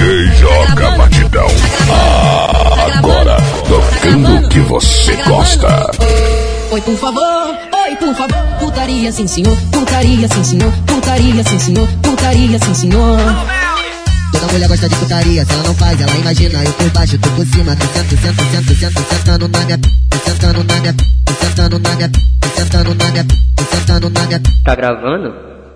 DJ Joga Batidão. Ah, agora, tocando o que você gosta. Oi, por favor, oi, por favor. Putaria, sim, senhor. Putaria, sim, senhor. Putaria, sim, senhor. Putaria, sim, senhor. Toda mulher gosta de putaria, se ela não faz, ela imagina. Eu por baixo, tu por cima, tu sento, sento, sento, sento, sentando na minha, tu sentando na minha, tu sentando na minha, tu sentando na minha, tu sentando na minha. Tá gravando?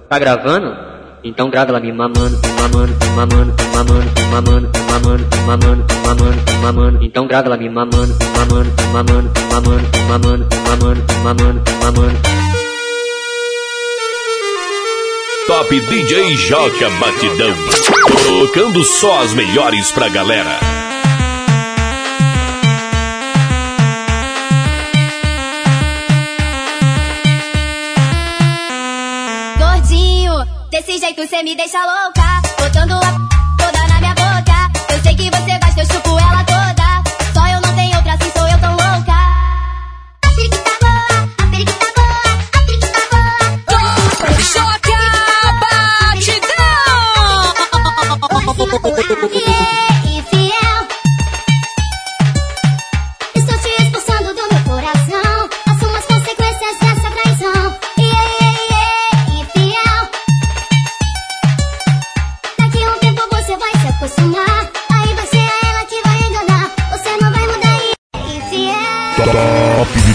Tá gravando? Então grava ela me mamando, mamando, mamando, mamando, mamando, mamando, mamando, mamando, mamando. Então grava ela me mamando, mamando, mamando, mamando, mamando, mamando, mamando, mamando. Top DJ Joga Batidão. Tocando só as melhores pra galera. Desse jeito cê me deixa louca. Botando a toda na minha boca. Eu sei que você gosta, eu chupo ela toda. Só eu não tenho outra, assim sou eu tão louca. A periquita boa, a periquita boa, a periquita boa. Choca batidão!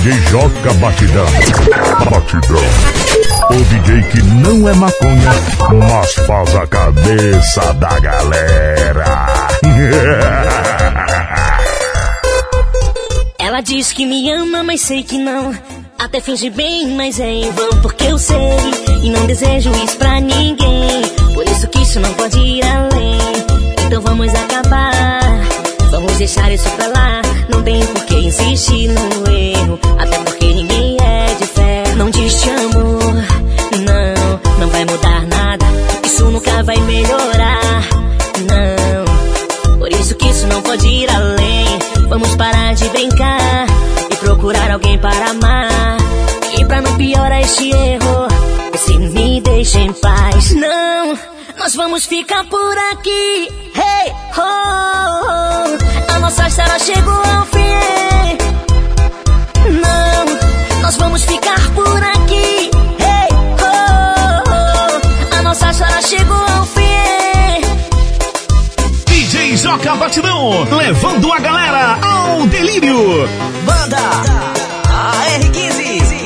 DJ Joga Batidão. Batidão. O DJ que não é maconha, mas faz a cabeça da galera. Ela diz que me ama, mas sei que não. Até finge bem, mas é em vão, porque eu sei. E não desejo isso pra ninguém. Por isso que isso não pode ir além. Então vamos acabar. Vamos deixar isso pra lá. Não tem por que insistir no erro. Até porque ninguém é de fé. Não diz te amo. Não, não vai mudar nada. Isso nunca vai melhorar. Não. Por isso que isso não pode ir além. Vamos parar de brincar e procurar alguém para amar. E pra não piorar este erro, se me deixa em paz. Não, nós vamos ficar por aqui. Hey, oh, nossa história chegou ao fim. Não, nós vamos ficar por aqui. Hey, oh, oh. a nossa história chegou ao fim. DJ Joca Batidão, levando a galera ao delírio. Banda AR15.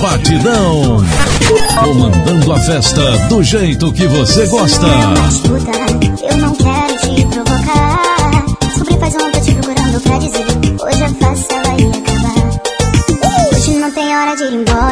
Batidão. Comandando a festa do jeito que você gosta. Escuta, eu não quero te provocar. Descobri faz ontem, te procurando pra dizer. Hoje fácil, ela ia acabar. Hoje não tem hora de ir embora.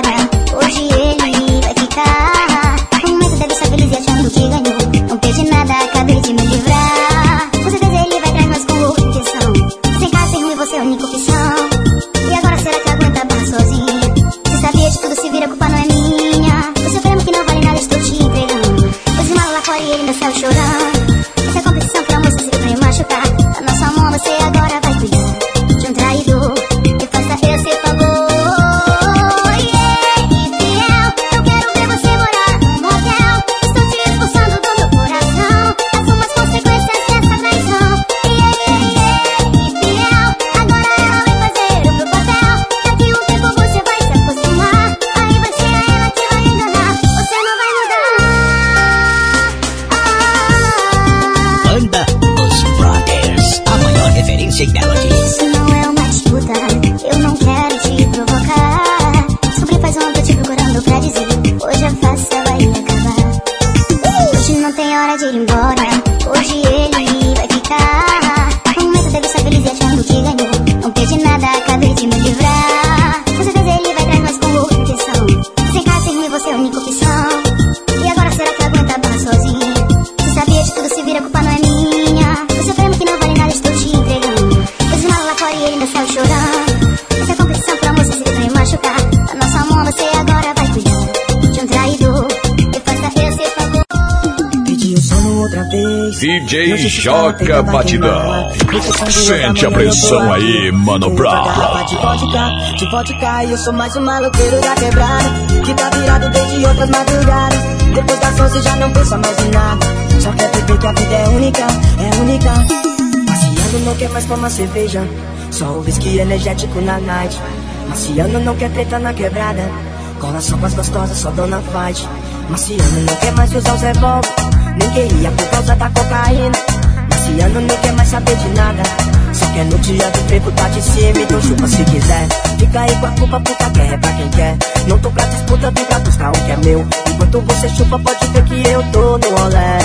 DJ Joca Batidão. Sente a pressão aí, Mano Brown. De vodka, de vodka, eu sou mais um maloqueiro da quebrada. Que tá virado desde outras madrugadas. Depois das 11 já não pensa mais em nada. Só quer beber que a vida é única, é única. Maciano não quer mais tomar cerveja. Só o whisky energético na night. Maciano não quer treta na quebrada. Cola só com as gostosas, só dona fight. Marciano não quer mais usar os revólver. Nem queria por causa da cocaína. Marciano não quer mais saber de nada. Só quer no dia do trevo tá de cima, então chupa se quiser. Fica aí com a culpa, puta guerra é pra quem quer. Não tô pra disputa, vem cá buscar o que é meu. Enquanto você chupa, pode ver que eu tô no olé.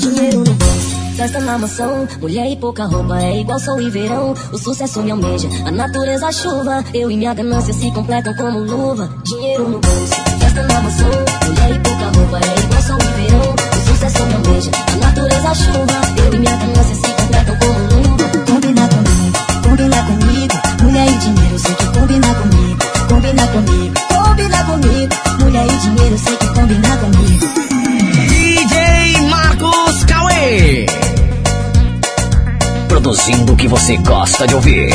Dinheiro no festa na mansão. Mulher e pouca roupa é igual sol e verão. O sucesso me almeja, a natureza a chuva. Eu e minha ganância se completam como luva. Dinheiro no bolso, festa na mansão. Mulher e pouca roupa é igual sol e verão. O sucesso me almeja, a natureza a chuva. Gosta de ouvir.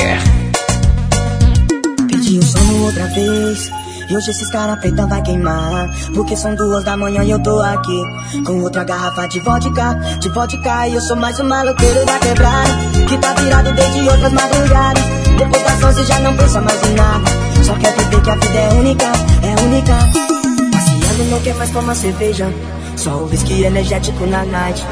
Pedi o sono outra vez. E hoje esses cara preta vai queimar. Porque são duas da manhã e eu tô aqui. Com outra garrafa de vodka, de vodka. E eu sou mais um maloqueiro da quebrada. Que tá virado desde outras madrugadas. Depois das 11 já não pensa mais em nada. Só quer beber que a vida é única, é única. Marciano não quer mais tomar cerveja. Só o whisky energético na night.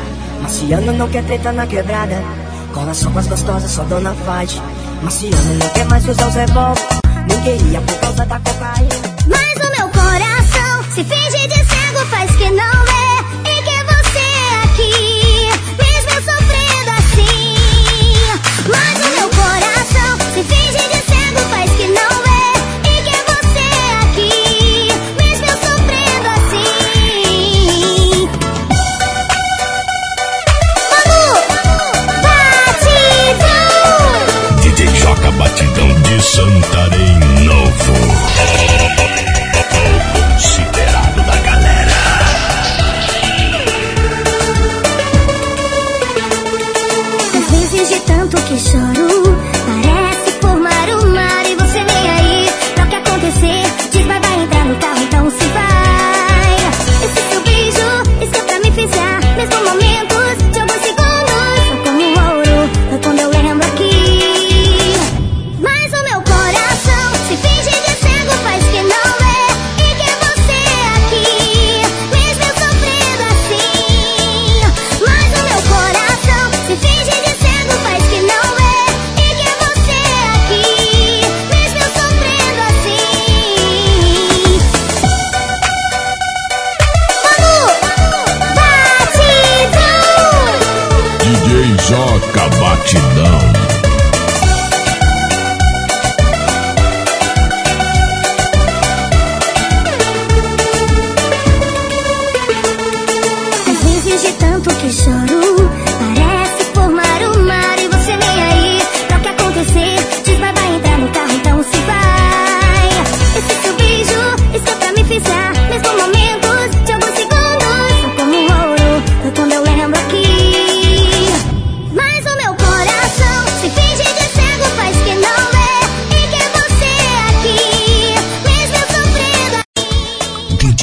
Marciano não quer treta na quebrada. Cola só com as gostosas, só dona fight. Marciano não quer mais usar os revólver. Nem queria por causa da cocaína. Mas o meu coração se finge de cego, faz que não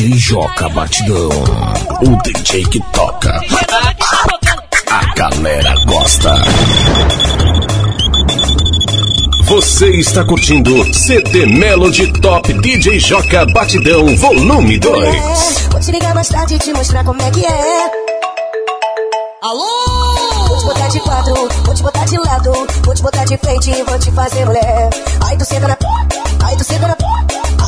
DJ Joca Batidão. O DJ que toca. A galera gosta. Você está curtindo CD Melody Top DJ Joca Batidão Volume 2. Vou te ligar mais tarde e te mostrar como é que é. Alô! Vou te botar de quatro, vou te botar de lado, vou te botar de frente e vou te fazer mulher. Ai, tu senta na. Ai, tu senta na.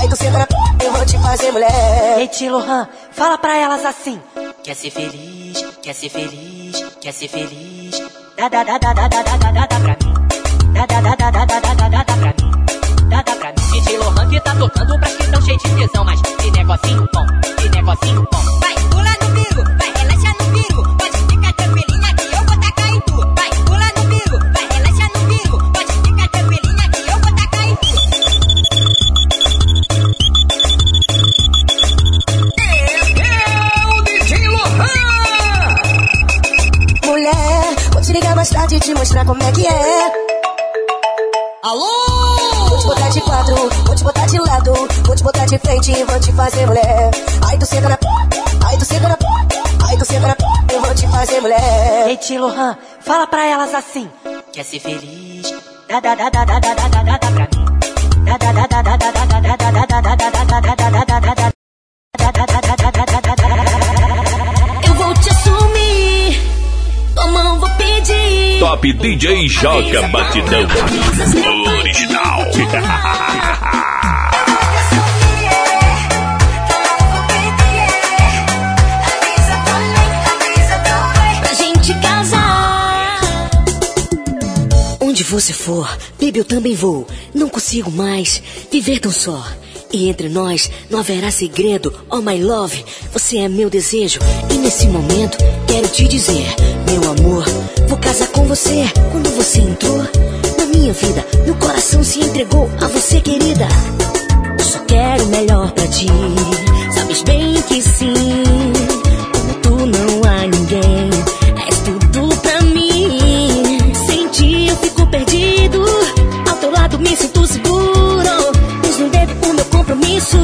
Ai, tu senta na. Eu vou te fazer mulher. Ei, Tio Lohan, fala pra elas assim. Quer ser feliz, Quer ser feliz, quer ser feliz. Dá, dá, dá, dá, dá, dá, dá, dá, dá, dá pra mim. Dá, dá, dá, dá, dá, dá, dá, dá, dá, dá pra mim. Dá, dá pra mim. DJ Lohan que tá tocando pra que tão cheio de tesão, mas que negocinho bom, que negocinho bom. Vai, pula no bico, vai, te ligar mais tarde e te mostrar como é que é. Alô! Vou te botar de quatro, vou te botar de lado, vou te botar de frente e vou te fazer mulher. Ai, tu senta na p, ai, tu senta na ai, tu senta na p, eu vou te fazer mulher. Ei, Tio Lohan, fala pra elas assim. Quer ser feliz? Dá, dá, dá, dá, dá, dá, dá, dá, dá, dá pra mim. Dá, dá, dá, dá, dá, dá, dá, Top DJ Joca Batidão. Original. Pra gente casar. Onde você for, baby, eu também vou. Não consigo mais viver tão só. E entre nós não haverá segredo. Oh, my love, você é meu desejo. E nesse momento quero te dizer, meu amor, vou casar com você. Quando você entrou na minha vida, meu coração se entregou a você, querida. Eu só quero o melhor pra ti. Sabes bem que sim. Como tu não há ninguém. És tudo pra mim. Sem ti eu fico perdido. Ao teu lado me sinto seguro. Compromisso.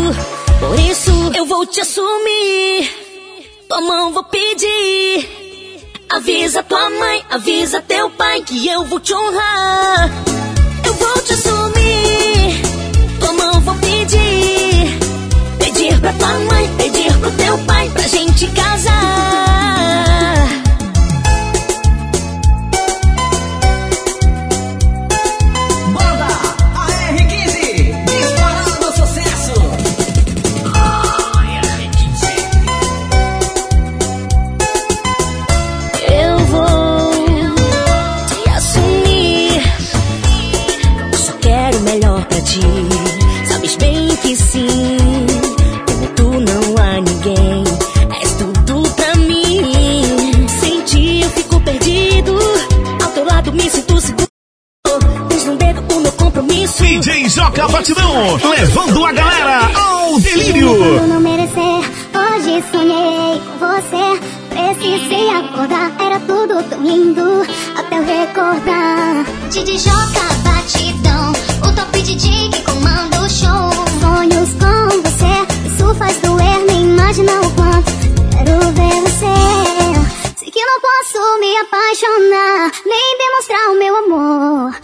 Por isso eu vou te assumir. Tua mão vou pedir. Avisa tua mãe, avisa teu pai que eu vou te honrar. Eu vou te assumir. Tua mão vou pedir. Pedir pra tua mãe, pedir pro teu pai pra gente casar. DJ Joca Batidão, levando a galera ao delírio. Quando não merecer, hoje sonhei com você. Precisei acordar, era tudo tão lindo até eu recordar. Didi Joca Batidão, o top DJ que comanda o show. Sonhos com você, isso faz doer, nem imagina o quanto quero ver você. Sei que não posso me apaixonar, nem demonstrar o meu amor.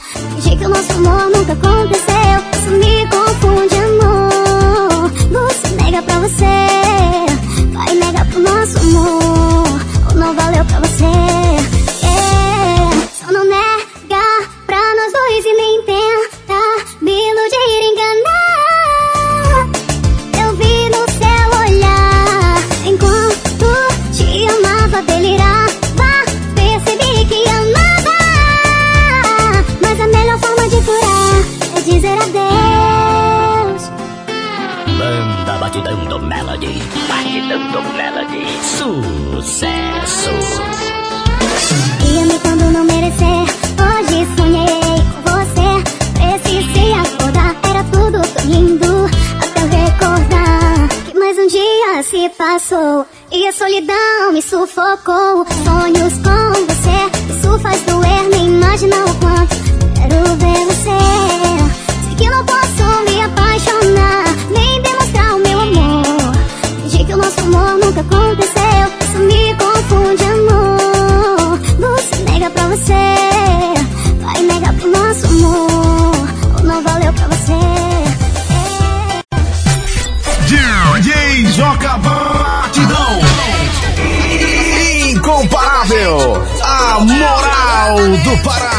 O nosso amor nunca aconteceu, isso me confunde, amor. Você nega pra você, vai negar pro nosso amor. Ou não valeu pra você, Batidão do Melody. Sucesso. Ia-me quando não merecer. Hoje sonhei com você. Precisei acordar, era tudo lindo. Até eu recordar que mais um dia se passou. E a solidão me sufocou. Sonhos com você, isso faz doer. Nem imagina o quanto quero ver você. Do Pará.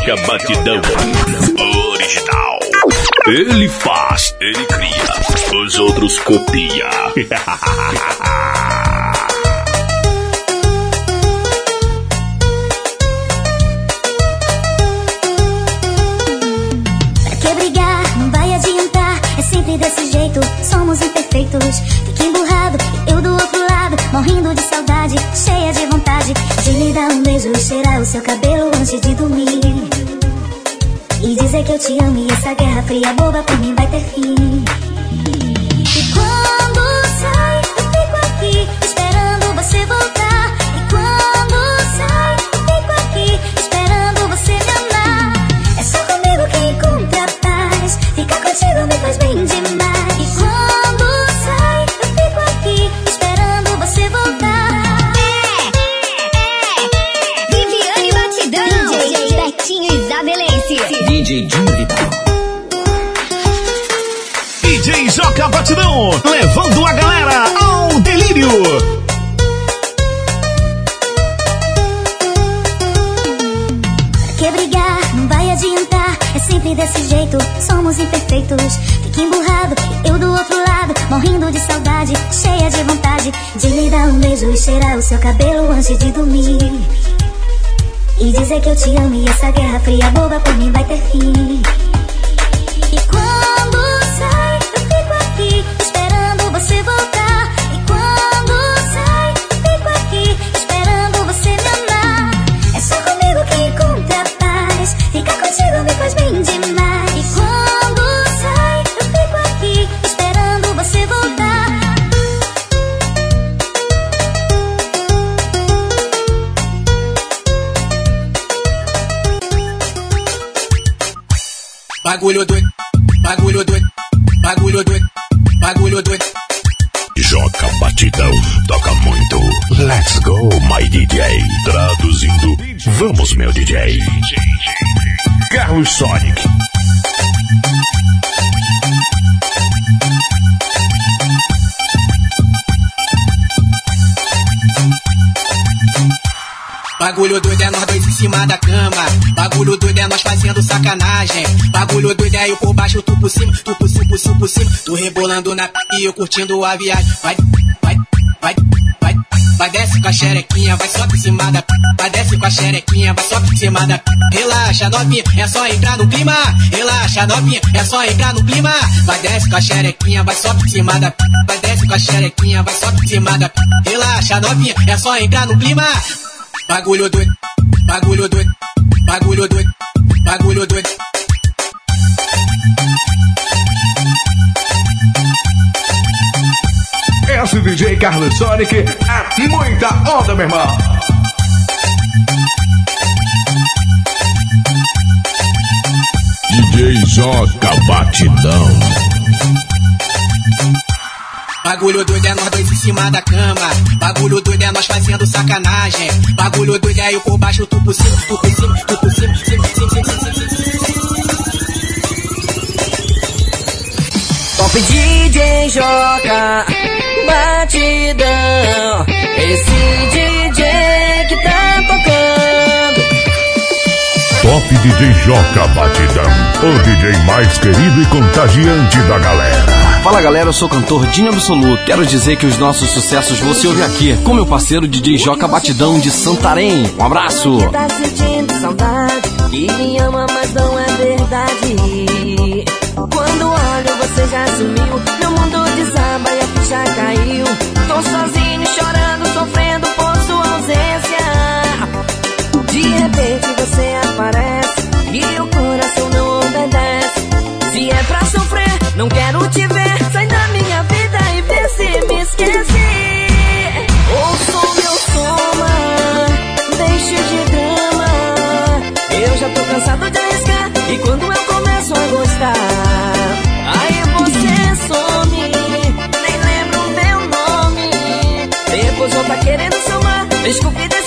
Joca Batidão. Original. Ele faz, ele cria. Os outros copia. e essa guerra fria boba por mim Batidão, levando a galera ao delírio. Pra que brigar? Não vai adiantar. É sempre desse jeito, somos imperfeitos. Fica emburrado, eu do outro lado, morrendo de saudade, cheia de vontade de lhe dar um beijo e cheirar o seu cabelo antes de dormir. E dizer que eu te amo e essa guerra fria boba por mim vai ter fim. Bagulho doido, bagulho doido, bagulho doido, bagulho doido. Joca Batidão. Toca muito. Let's go, my DJ. Traduzindo. Vamos, meu DJ. Carlos Sonic. Bagulho doido é nós dois em cima da cama. Bagulho doido é nós fazendo sacanagem. Bagulho doido é eu por baixo, tu por cima, tu por cima, por cima, por cima. Tu rebolando na p e eu curtindo a viagem. Vai, vai, vai, vai. Vai desce com a xerequinha, vai só por cima da p. Vai desce com a xerequinha, vai só por cima da p. Relaxa, novinha, é só entrar no clima. Relaxa, novinha, é só entrar no clima. Vai desce com a xerequinha, vai só por cima da p. Vai desce com a xerequinha, vai só por cima da p. Relaxa, novinha, é só entrar no clima. Bagulho doido, bagulho doido, bagulho doido, bagulho doido. Esse DJ Carlos Sonic é muita onda, meu irmão. DJ Joca Batidão. Bagulho doido é nós dois em cima da cama. Bagulho doido é nós fazendo sacanagem. Bagulho doido é eu por baixo, tu por cima, tu por cima, tu por cima, cima, cima, cima, cima, cima, cima. Top DJ Joca Batidão. Esse DJ que tá tocando. Top DJ Joca Batidão. O DJ mais querido e contagiante da galera. Fala galera, eu sou o cantor Dinho Absoluto. Quero dizer que os nossos sucessos você ouve aqui, com meu parceiro DJ Joca Batidão de Santarém. Um abraço! Que tá sentindo saudade, que me ama, mas não é verdade. Quando olho, você já sumiu. Meu mundo desaba e a ficha caiu. Tô sozinho, chorando, sofrendo por sua ausência. De repente você aparece e o coração não obedece. Se é pra não quero te ver. Sai da minha vida e vê se me esquece. Ouça o meu soma, deixe de drama. já tô cansado de arriscar. E quando eu começo a gostar, aí você some. Nem lembro meu nome. Depois eu tá querendo somar. Desculpe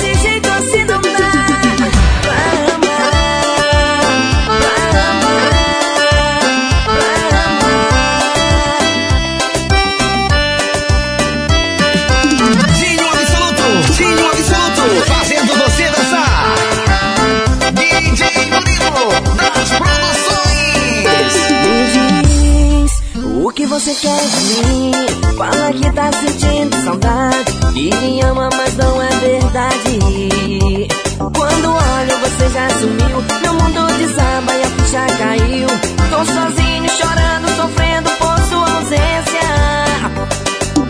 você quer de mim. Fala que tá sentindo saudade. E me ama, mas não é verdade. Quando olho, você já sumiu. Meu mundo desaba e a ficha caiu. Tô sozinho, chorando, sofrendo por sua ausência.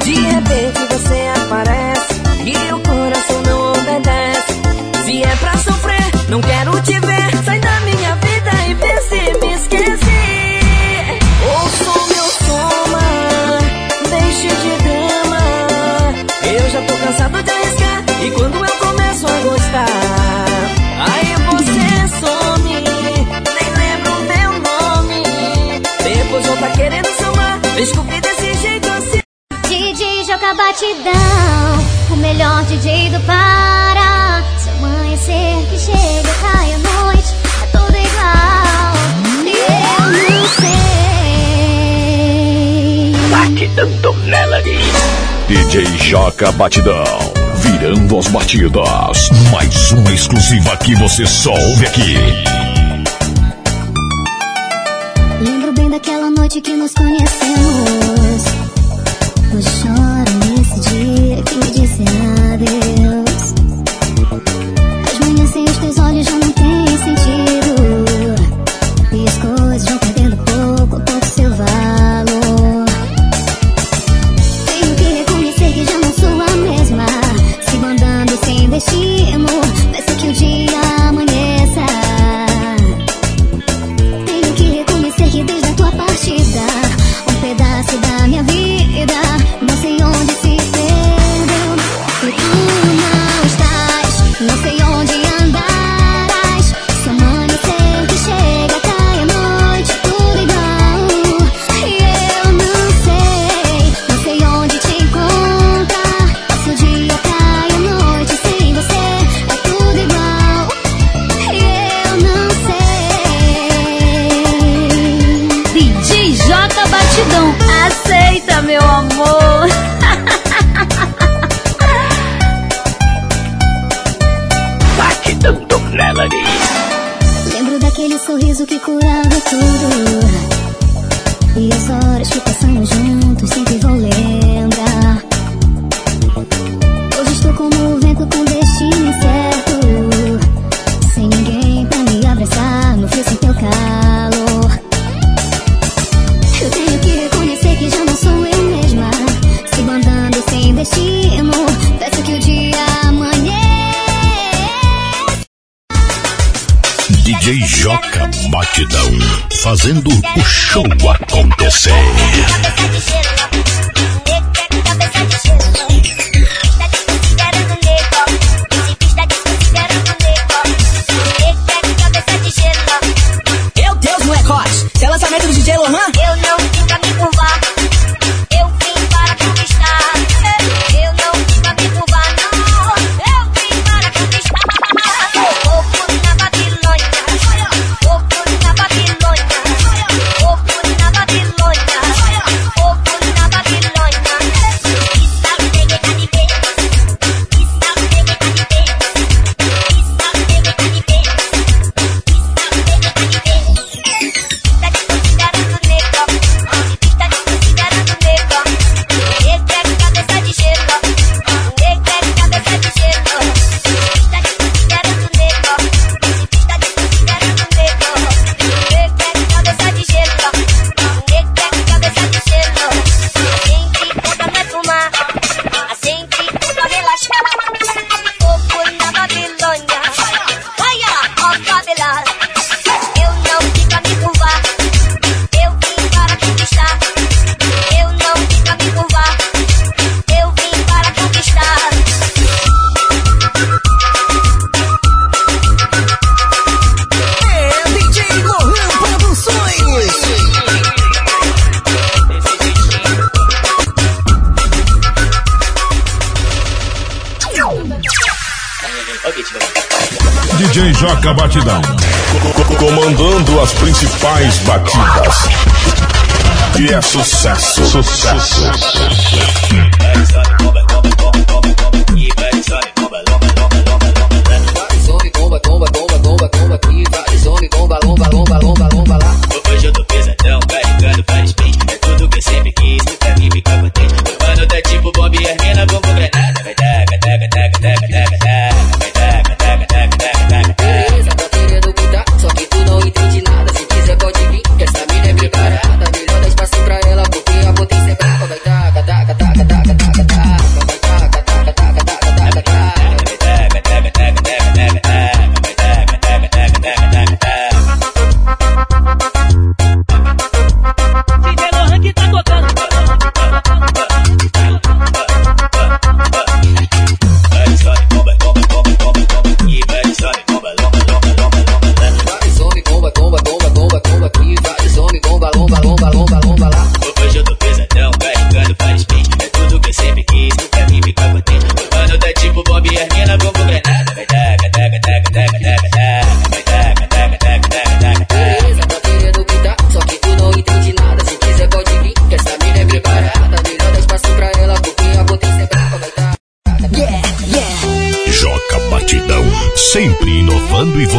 De repente você aparece e o coração não obedece. Se é pra sofrer, não quero te ver. Sai da minha vida e vê se me esquece. Cansado de arriscar. E quando eu começo a gostar, aí você some. Nem lembro o meu nome. Depois tá querendo somar. Desculpe desse jeito assim. DJ Joca Batidão, o melhor DJ do Pará. DJ Joca Batidão. Virando as batidas. Mais uma exclusiva que você só ouve aqui. Lembro bem daquela noite que nos conhecemos.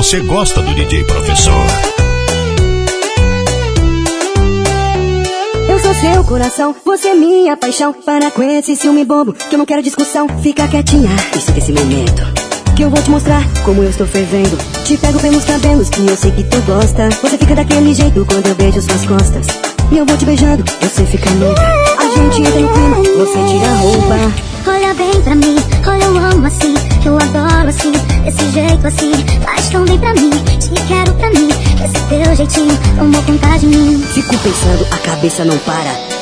Você gosta do DJ Professor. Eu sou seu coração, você é minha paixão. Para com esse ciúme bobo, que eu não quero discussão. Fica quietinha, isso desse momento. Que eu vou te mostrar como eu estou fervendo. Te pego pelos cabelos, que eu sei que tu gosta. Você fica daquele jeito quando eu beijo suas costas. E eu vou te beijando, você fica louca. A gente entra no clima, você tira a roupa. Olha bem pra mim, olha eu amo assim, eu adoro assim, desse jeito assim, faz tão bem pra mim, te quero pra mim, esse teu jeitinho tomou conta de mim. Fico pensando, a cabeça não para.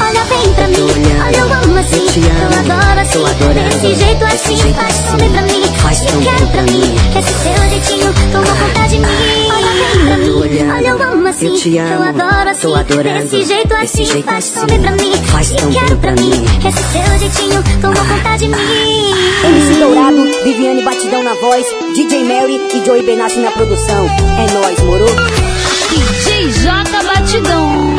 Olha bem pra mim, olha eu amo assim, eu eu adoro assim, adorando, desse jeito desse assim, jeito faz tão bem pra mim, faz tão quero pra mim, mim. esse seu jeitinho? Tomou conta de mim. Olha bem pra mim, olha. Eu amo assim, eu te amo, eu adoro assim, adorando, desse jeito desse assim, jeito faz tão assim, bem pra mim, faz tão quero pra mim, mim. esse seu jeitinho? Tomou conta de mim. MC Dourado, Viviane Batidão na voz, DJ Mary e Joey Benassi na produção. É nóis, moro? DJ J Batidão.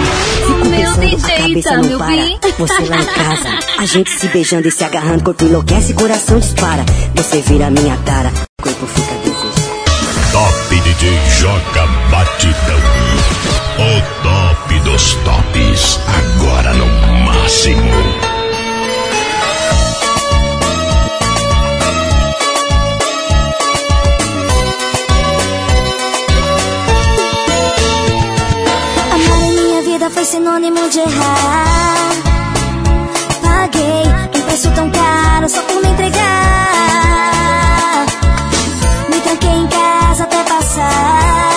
Meu pensando, a DJ, cabeça tá não me ouvindo? Você lá em casa, a gente se beijando e se agarrando. Corpo enlouquece, coração dispara. Você vira minha tara, corpo fica desejando. Top DJ Joca Batidão. O top dos tops. Agora no máximo. Foi sinônimo de errar. Paguei um preço tão caro só por me entregar. Me tranquei em casa até passar.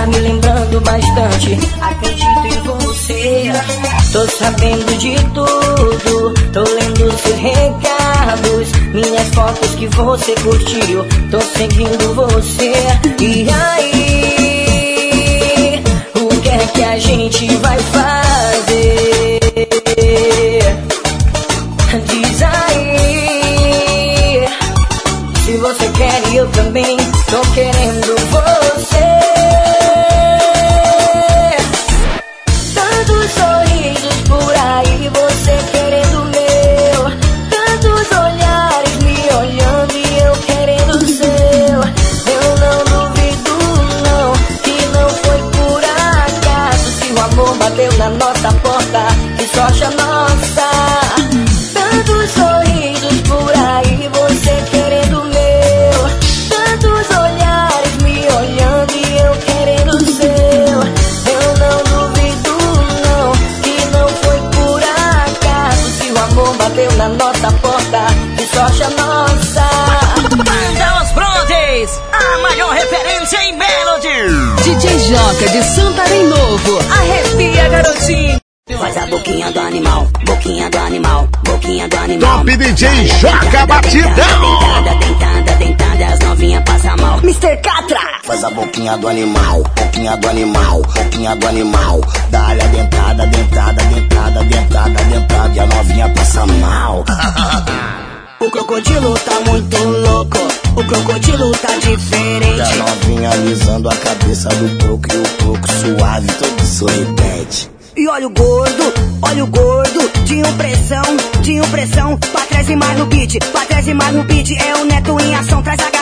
Tá me lembrando bastante. Acredito em você. Tô sabendo de tudo. Tô lendo seus recados. Minhas fotos que você curtiu. Tô seguindo você. E aí? O que é que a gente vai fazer? Diz aí Se você quer eu também Tô querendo DJ Joca Batidão. Dentada, dentada, dentada, as novinhas passam mal. Mr. Catra! Faz a boquinha do animal, boquinha do animal, boquinha do animal. Dá-lhe a dentada, dentada, dentada, dentada, dentada, e a novinha passa mal. O crocodilo tá muito louco, o crocodilo tá diferente. E a novinha alisando a cabeça do toco e o toco suave, todo sorridente. E olha o gordo, olha o gordo, de impressão, de impressão. Pra trás e mais no beat, pra trás e mais no beat. É o neto em ação, traz a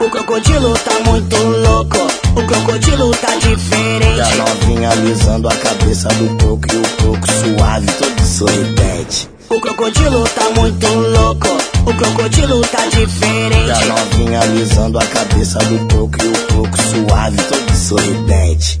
O crocodilo tá muito louco, o crocodilo tá diferente. E a novinha alisando a cabeça do toco e o toco suave, todo sorridente. O crocodilo tá muito louco, o crocodilo tá diferente. E a novinha alisando a cabeça do toco e o toco suave, todo sorridente.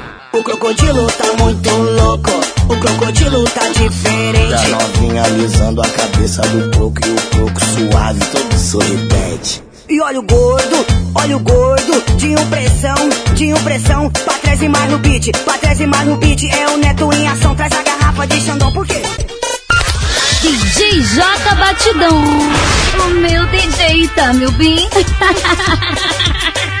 O crocodilo tá muito louco, o crocodilo tá diferente. E a novinha alisando a cabeça do toco e o toco suave, todo sorridente. E olha o gordo, olha o gordo, de impressão, de impressão. Pra trás e mais no beat, pra trás e mais no beat. É o neto em ação, traz a garrafa de Xandão, por quê? DJ J Batidão. O meu DJ, tá, meu bem?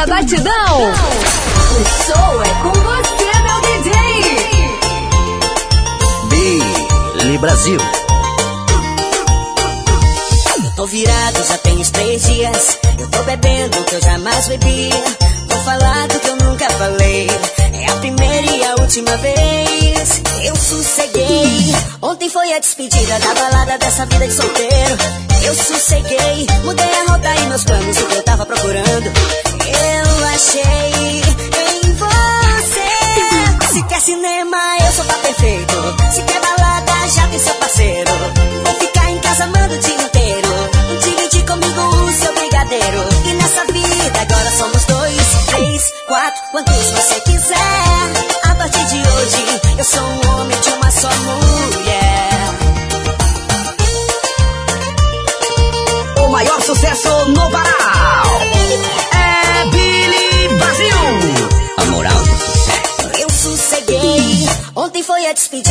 da batidão. O show é com você, meu DJ. Billy Brasil. Eu tô virado já tem uns três dias. Eu tô bebendo o que eu jamais bebi. Vou falar do que eu nunca falei. É a primeira e a última vez. Eu sosseguei. Ontem foi a despedida da balada dessa vida de solteiro. Eu sosseguei.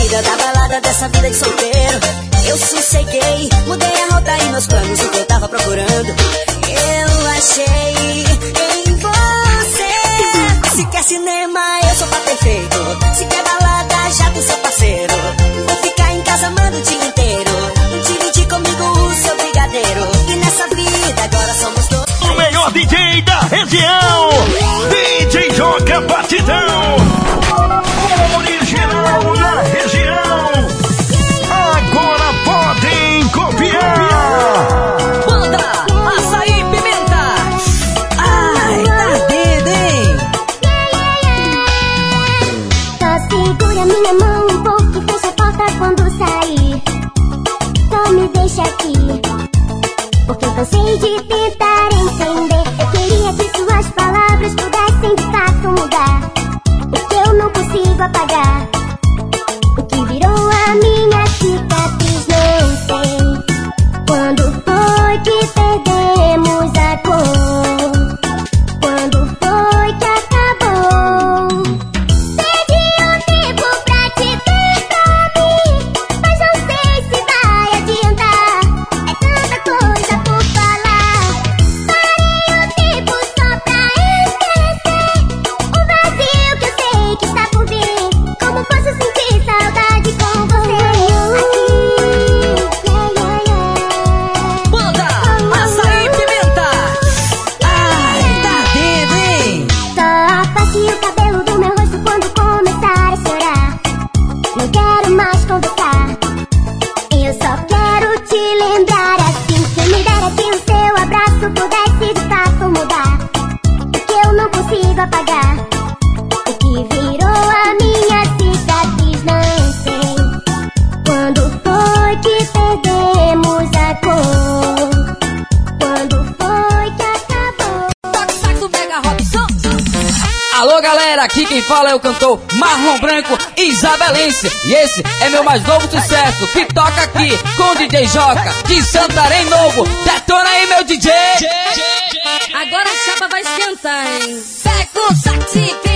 amiga da balada dessa vida de solteiro. Eu sosseguei, mudei a rota e meus planos, o que eu tava procurando. Eu achei em você. Se quer cinema, eu sou pra perfeito. Se quer balada, já com seu parceiro. Vou ficar em casa amando o dia inteiro. Dividir comigo o seu brigadeiro. E nessa vida agora somos dois. O melhor DJ da região, DJ Joca Batidão. quem fala é o cantor Marlon Branco Isabelense. E esse é meu mais novo sucesso que toca aqui com o DJ Joca de Santarém Novo. Detona aí, meu DJ! Agora a chapa vai esquentar, hein? Pega o saxi,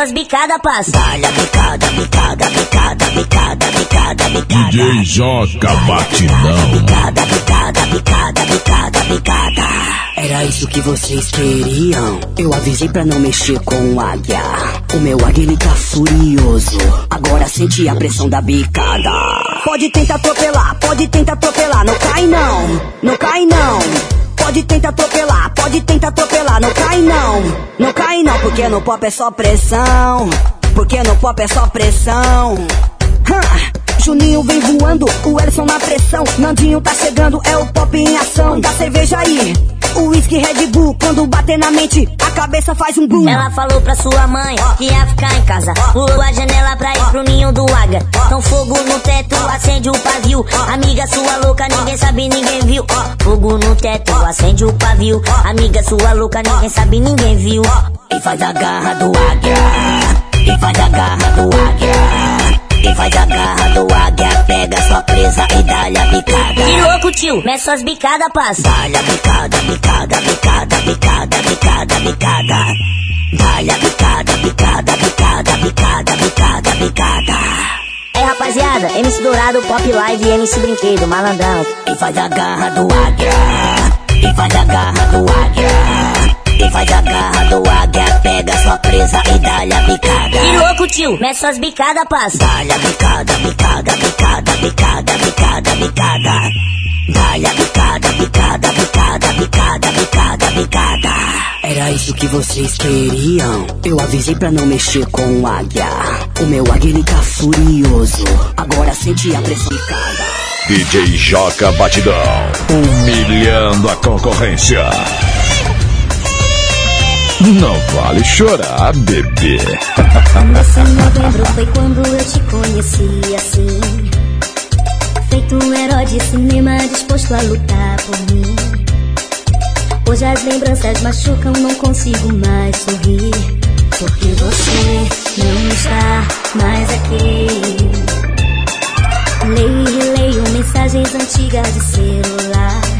suas bicadas, passa. Dá-lhe a bicada, bicada, bicada, bicada, bicada, bicada. DJ Joca Batidão. Bicada, bicada, bicada, bicada, bicada. Era isso que vocês queriam. Eu avisei pra não mexer com o águia. O meu águia ele tá furioso. Agora sente a pressão da bicada. Pode tentar atropelar, pode tentar atropelar. Não cai não, não cai não. Pode tentar atropelar, pode tentar atropelar. Não cai não, não cai não. Porque no pop é só pressão. Porque no pop é só pressão. Juninho vem voando, o Elson na pressão. Nandinho tá chegando, é o pop em ação. Da cerveja aí, o whisky Red Bull. Quando bater na mente, a cabeça faz um boom. Ela falou pra sua mãe que ia ficar em casa. Pulou a janela pra ir pro ninho do águia. Fogo no teto, acende o pavio. Amiga sua louca, ninguém sabe, ninguém viu. Fogo no teto, acende o pavio. Amiga sua louca, ninguém sabe, ninguém viu. E faz a garra do águia. E faz a garra do águia. E faz a garra do águia. Pega sua presa e dá-lhe a bicada. Que louco, tio, mexe suas bicadas, passa. Dá-lhe a bicada, bicada, bicada, bicada, bicada, bicada. Dá-lhe a bicada, bicada, bicada, bicada, bicada, bicada. Rapaziada, MC Dourado, Pop Live e MC Brinquedo, malandrão. E faz a garra do águia. E faz a garra do águia. E faz a garra do águia. Pega sua presa e dá-lhe a bicada. Que louco, tio, mexe suas bicadas, passa. Dá-lhe a bicada, bicada, bicada, bicada, bicada, bicada. Dá-lhe a bicada, bicada, bicada, bicada, bicada, bicada. Era isso que vocês queriam. Eu avisei pra não mexer com o águia. O meu águia ele tá furioso. Agora sente a pressão bicada. DJ Joca Batidão, humilhando a concorrência. Não vale chorar, bebê. Nesse novembro foi quando eu te conheci assim. Feito um herói de cinema disposto a lutar por mim. Hoje as lembranças machucam, não consigo mais sorrir. Porque você não está mais aqui. Leio e releio mensagens antigas de celular.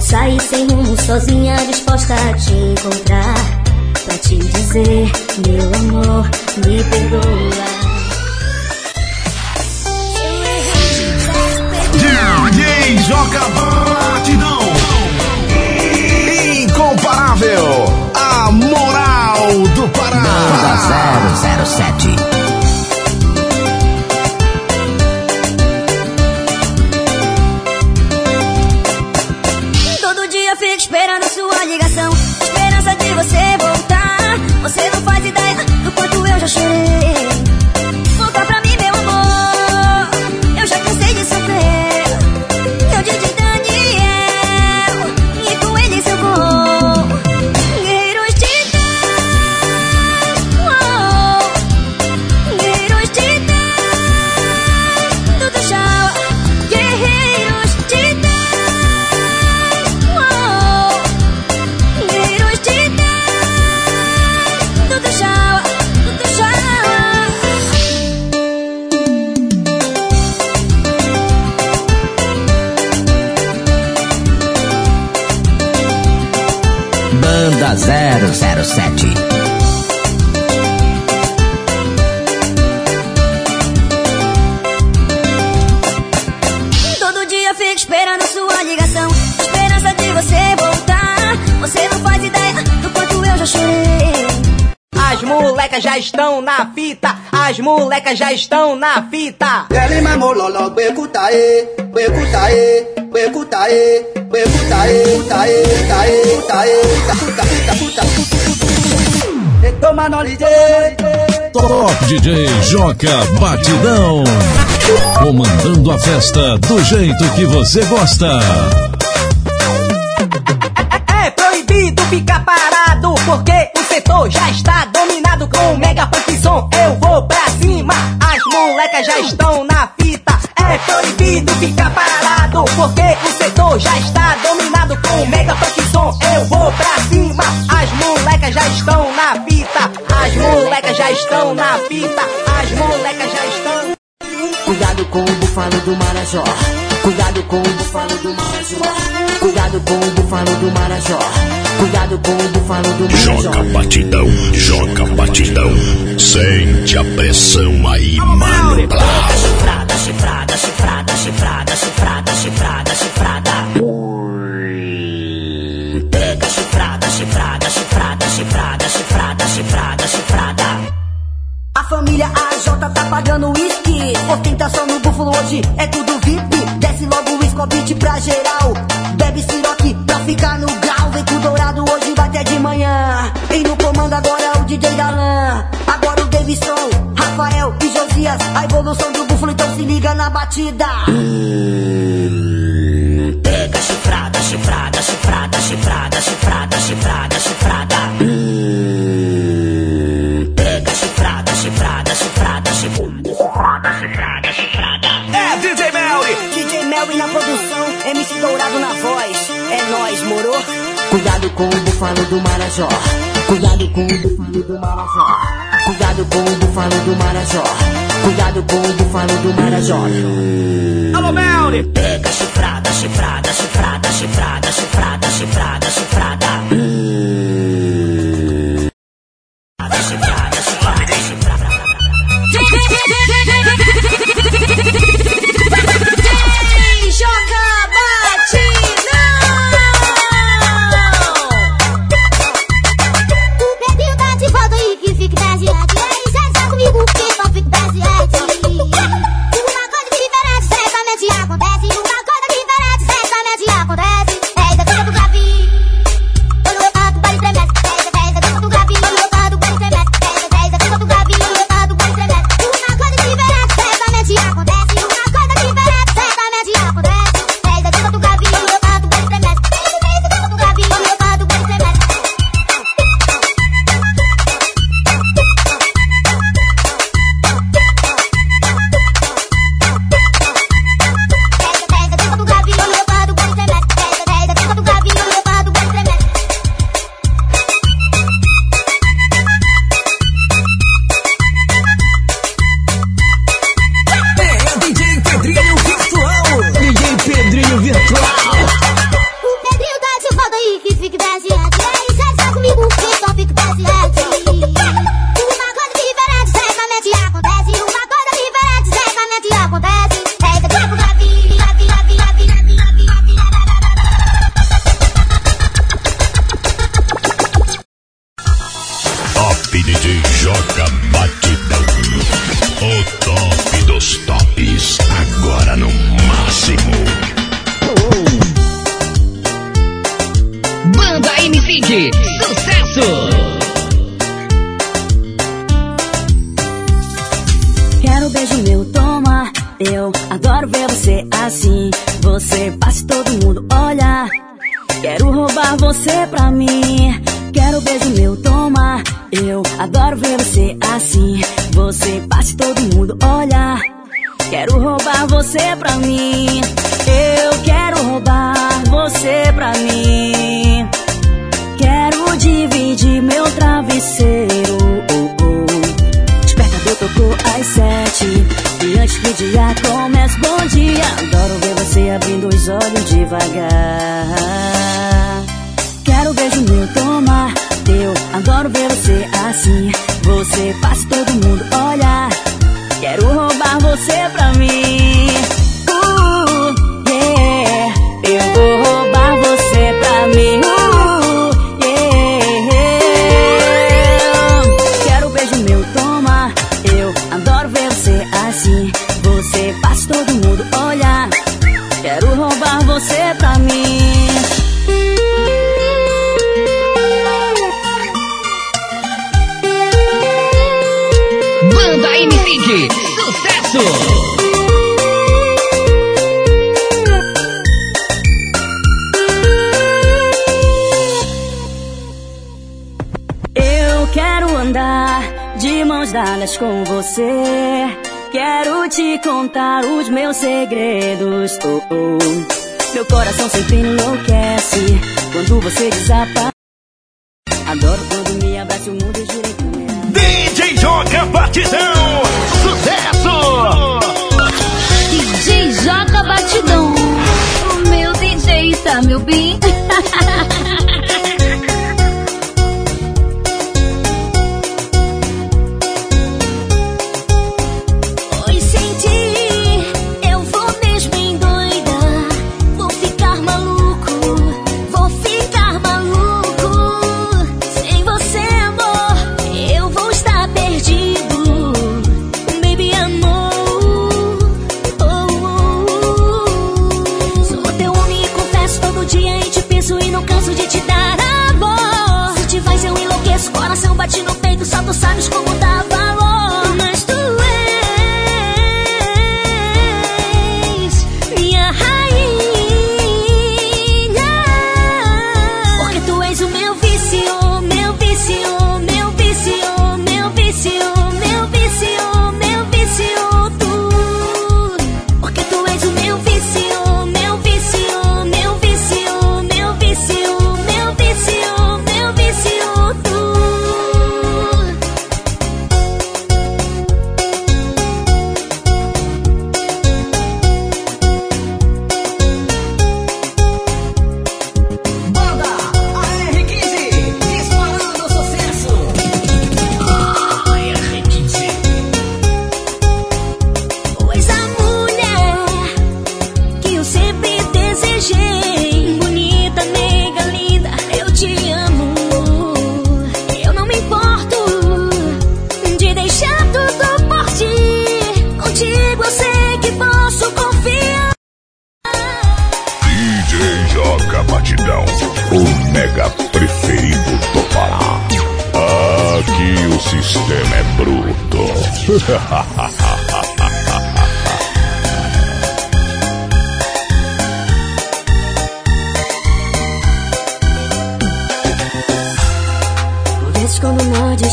Vou sair sem rumo, sozinha, disposta a te encontrar. Pra te dizer, meu amor, me perdoa. DJ Joga Batidão. Incomparável, a moral do Pará. Manda 007. Molecas já estão na fita, as molecas já estão na fita. Ele mamou lolo, beco taê, beco taê, beco taê, beco taê, taê, taê, taê, puta, puta, puta, puta. E toma no ligeiro. Top DJ Joca Batidão. Comandando a festa do jeito que você gosta. É proibido ficar parado, porque o setor já está dominado com o mega punk som. Eu vou pra cima, as molecas já estão na fita. É proibido ficar parado, porque o setor já está dominado com o mega punk som. Eu vou pra cima, as molecas já estão na fita. As molecas já estão na fita, as molecas já estão. Cuidado com o búfalo do Marajó. Cuidado com o búfalo do Marajó. Cuidado com o búfalo do Marajó. Cuidado com o búfalo do. Joga batidão, joga batidão. Sente a pressão aí, mano. Chifrada, chifrada, chifrada, chifrada, chifrada, chifrada, chifrada. Pega chifrada, chifrada, chifrada, chifrada, chifrada, chifrada, chifrada. A família AJ tá pagando uísque. Ostentação no búfalo hoje é tudo VIP. Desce logo o escobite pra geral. Bebe siroque pra ficar no grau. Dourado hoje vai até de manhã. E no comando agora é o DJ Dalan. Agora o Davidson, Rafael e Josias. A evolução do búfalo, então se liga na batida. Pega chifrada, chifrada, chifrada, chifrada, chifrada, chifrada, chifrada. Pega chifrada, chifrada, chifrada, chifrada, chifrada, chifrada, chifrada. É DJ Melly! DJ Melly na produção, MC Dourado na voz. É nóis, moro? Cuidado com o búfalo do Marajó. Cuidado com o búfalo do Marajó. Cuidado com o búfalo do Marajó. Cuidado com o búfalo do Marajó. Alô, Melly! Pega chifrada, chifrada, chifrada, chifrada, chifrada, chifrada, chifrada. Chifrada, mãos dadas com você. Quero te contar os meus segredos. Oh, oh. Meu coração sempre enlouquece quando você desaparece. Adoro quando me abraça o mundo e gira DJ Joga Partizão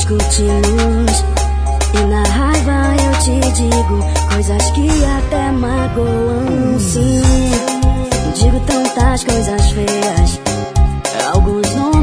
discutimos. E na raiva eu te digo coisas que até magoam, sim. Digo tantas coisas feias, alguns não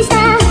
está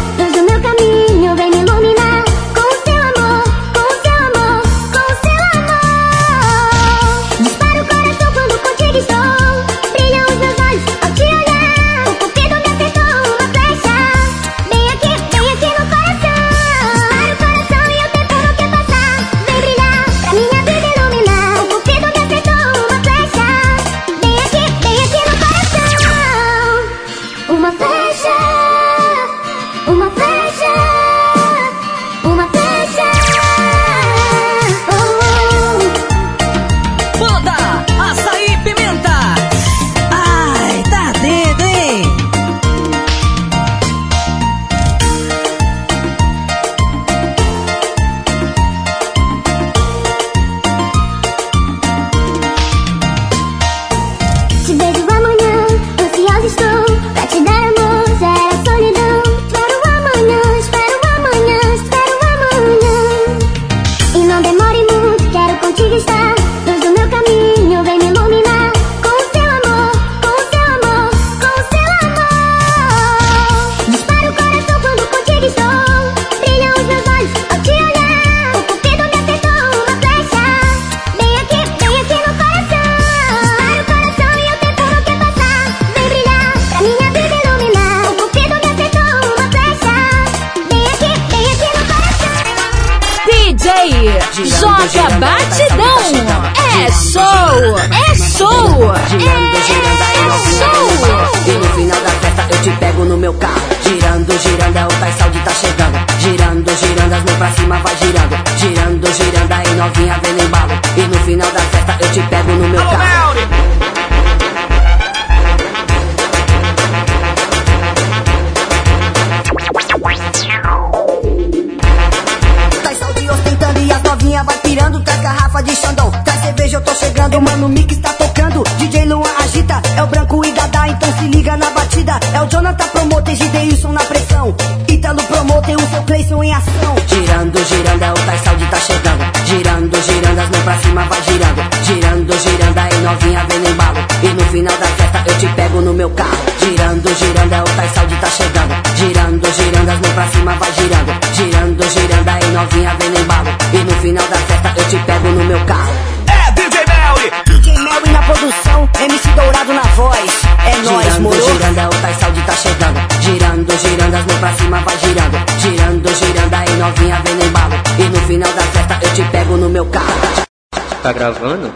tá gravando?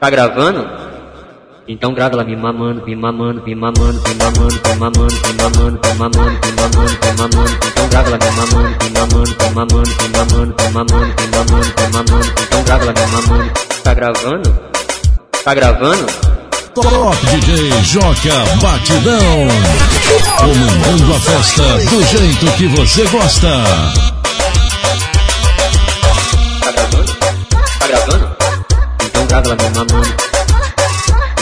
Tá gravando? Então grava lá me mamando, me mamando, me mamando, me mamando, me mamando, me mamando, me mamando, me mamando, me mamando. Então grava lá me mamando, me mamando, me mamando, me mamando, me mamando, me mamando, me mamando. Então grava lá me mamando. Tá gravando? Tá gravando? Top DJ Joca Batidão. Comandando a festa do jeito que você gosta. grava meu mamone.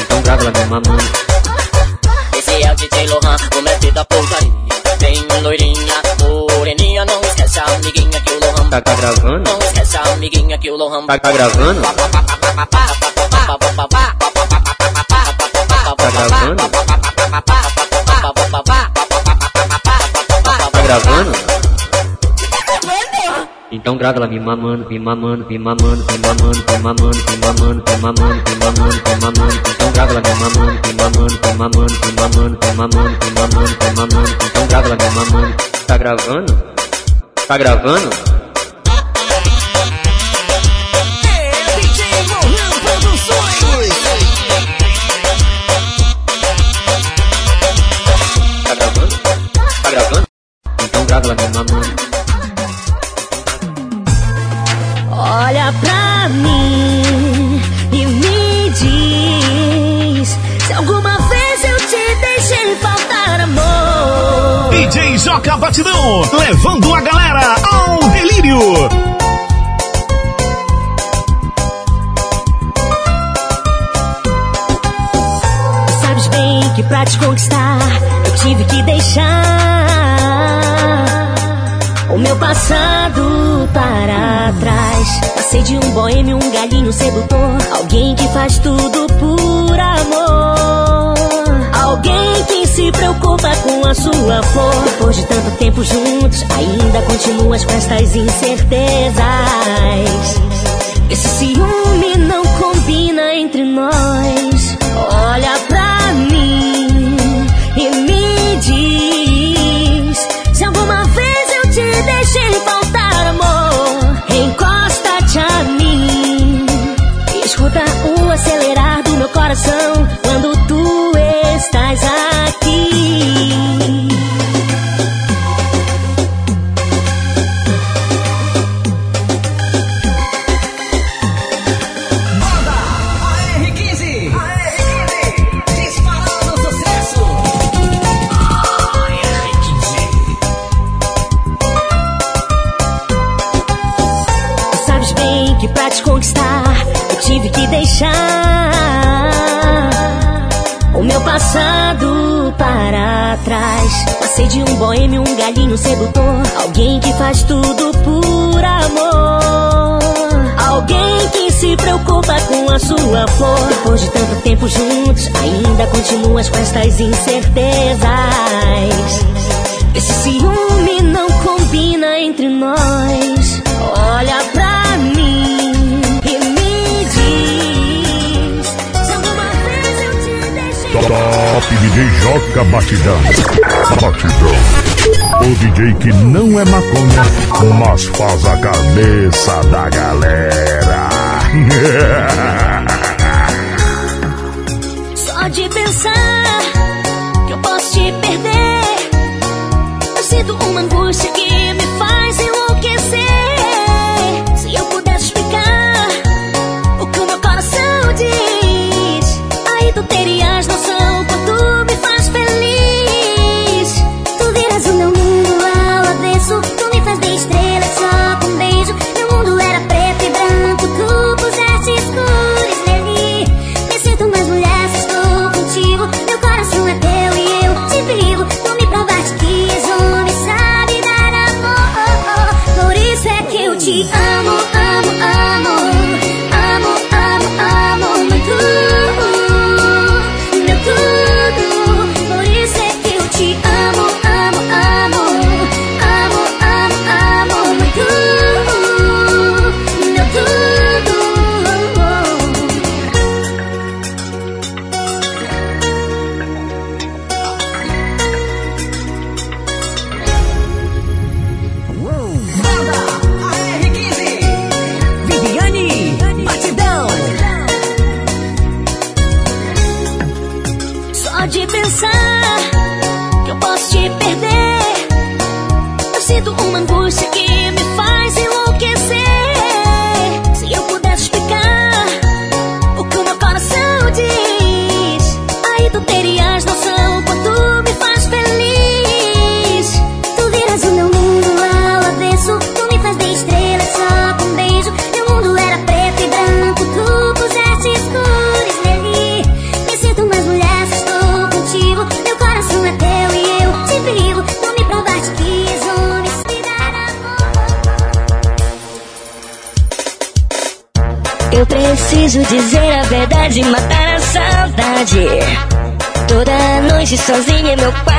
Então grava meu mamone. Esse é o DJ Lohan, o mestre da porcaria. Tem loirinha, moreninha, não esquece a amiguinha que o Lohan tá, tá gravando. Não esquece a amiguinha que o Lohan tá, tá gravando. Então grava ela me mamando, me mamando, me mamando, me mamando, me mamando, me mamando, me mamando, me mamando, me mamando. Então grava ela me mamando, me mamando, me mamando, me mamando, me mamando, me mamando, me mamando. Então grava ela me mamando. Tá gravando? Tá gravando? Tá gravando? Então grava ela me mamando. Olha pra mim e me diz se alguma vez eu te deixei faltar amor. DJ Joca Batidão, levando a galera ao delírio. Sabes bem que pra te conquistar eu tive que deixar passado para trás. Passei de um boêmio, um galinho sedutor. Alguém que faz tudo por amor. Alguém que se preocupa com a sua flor. Depois de tanto tempo juntos, ainda continuas com estas incertezas. Esse ciúme não combina entre nós. Olha pra coração de um boêmio, um galinho sedutor. Alguém que faz tudo por amor. Alguém que se preocupa com a sua flor. Depois de tanto tempo juntos, ainda continuas com estas incertezas. Esse ciúme não combina entre nós. Olha pra mim e me diz vez eu te deixei. Top DJ Joca Batidão. Batidão. O DJ que não é maconha, mas faz a cabeça da galera. Só de pensar que eu posso te perder. Eu sinto uma angústia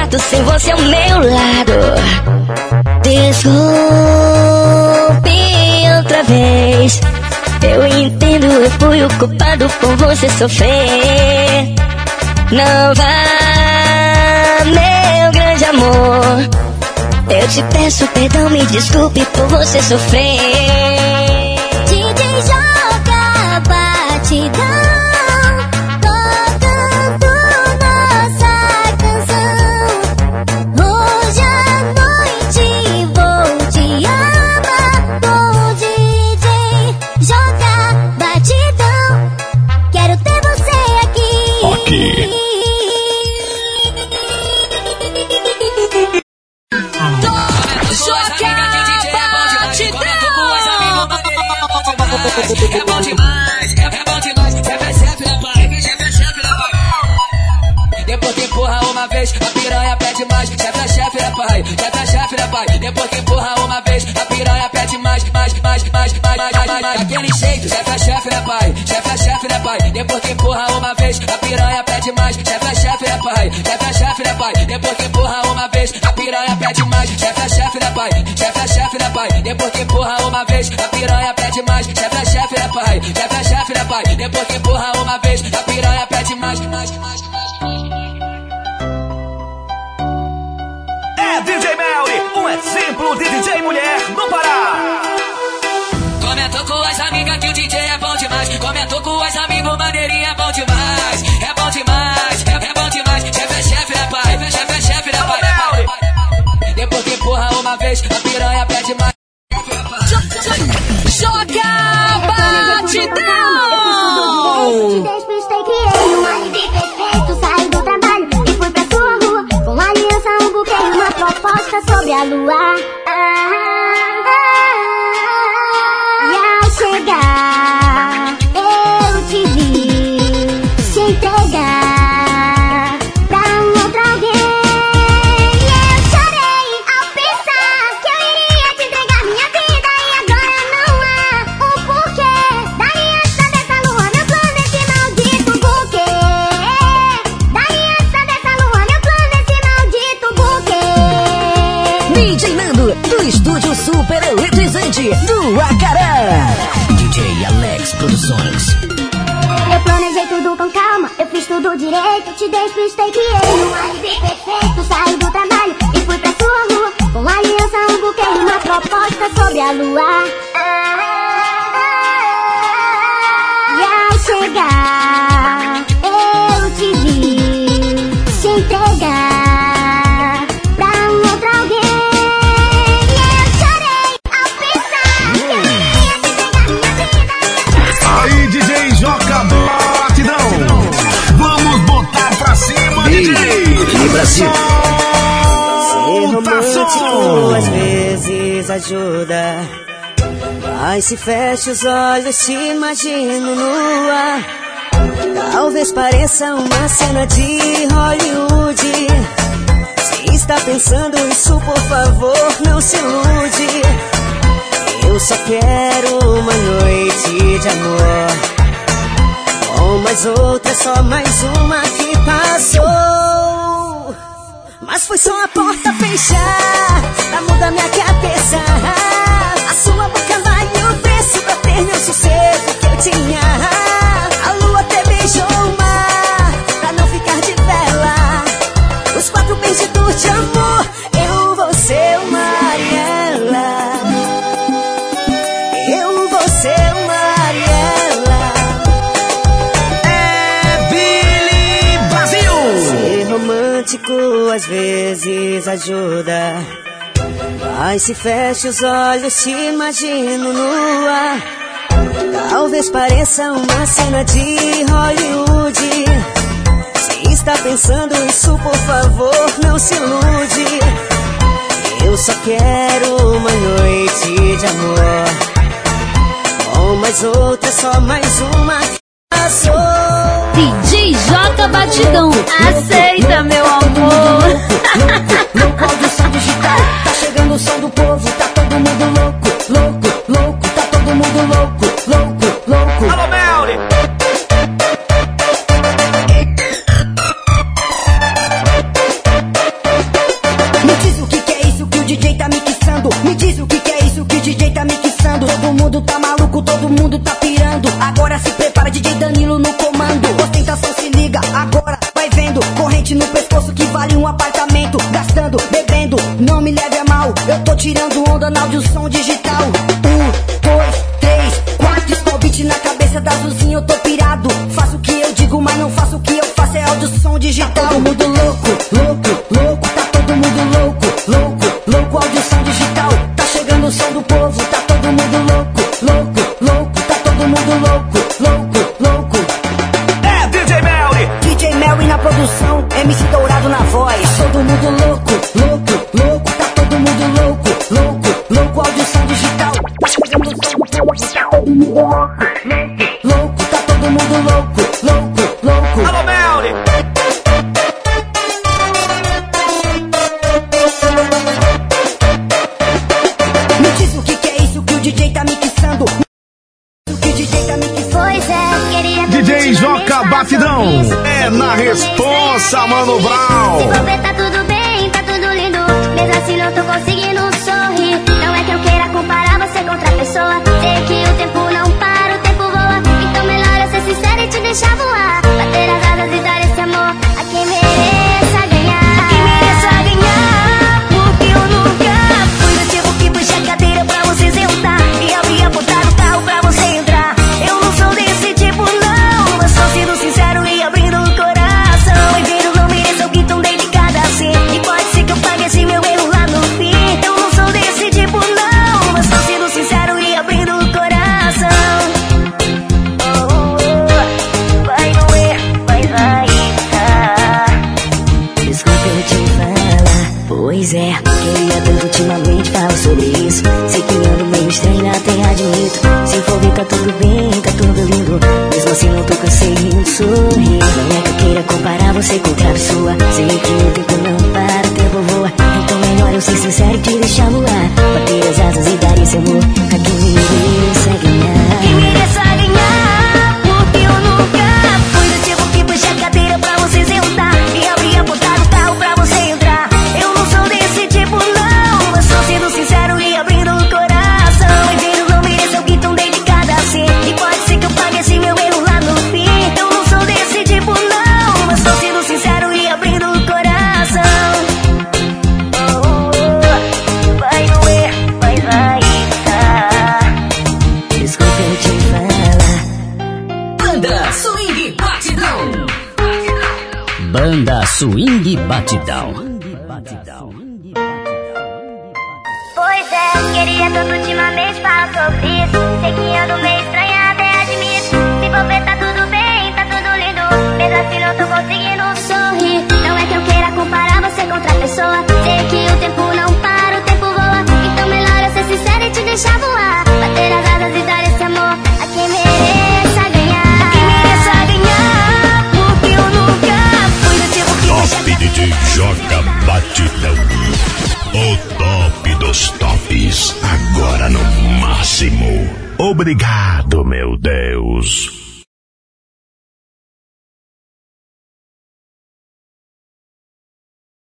quarto, sem você ao meu lado. Desculpe outra vez. Eu entendo, eu fui o culpado por você sofrer. Não vá, meu grande amor. Eu te peço perdão, me desculpe por você sofrer. Pai? Depois que empurra uma vez, a piranha pede mais. Chefe é chefe, né, pai? Chefe é chefe, né, pai? Depois que empurra uma vez, a piranha pede mais. Chefe é chefe, né, pai? Chefe é chefe, né, pai? Depois que empurra uma vez, a piranha pede mais. Chefe é chefe, né, pai? Chefe é chefe, né, pai? Depois que empurra uma vez, a piranha pede mais, mais, mais, mais. É DJ Melly, um exemplo de DJ mulher no Pará. Demais. Comentou com as amigos, maneirinha é bom demais. É bom demais, é, é bom demais. Chefe é chefe, né, pai? Chefe é chefe, né, pai? É, pai? Depois que empurra uma vez, a piranha pede mais. Joga Te despistei, criei um alibi tudo direito, te despistei, criei um alibi perfeito. Saí do trabalho e fui pra sua rua, com aliança, um buquê e uma proposta sobre a lua. E às vezes ajuda. Mas se fecha os olhos, te imagino nua. Talvez pareça uma cena de Hollywood. Se está pensando isso, por favor, não se ilude. Eu só quero uma noite de amor. Com mais outra, só mais uma que passou. Mas foi só a porta fechar pra mudar minha cabeça. A sua boca vai o preço pra ter meu sossego que eu tinha. A lua até beijou o mar pra não ficar de vela. Os quatro perdidos de amor, eu vou ser o Mariela. Eu vou ser o Mariela. É Billy Brasil. Ser romântico às vezes ajuda. Mas se fecha os olhos, te imagino nua. Talvez pareça uma cena de Hollywood. Se está pensando isso, por favor, não se ilude. Eu só quero uma noite de amor. Com mais outra, só mais uma que passou. DJ J Batidão, aceita meu amor. Louco, audição digital, tá chegando o som do povo, tá todo mundo louco, louco, tirando onda na áudio som digital.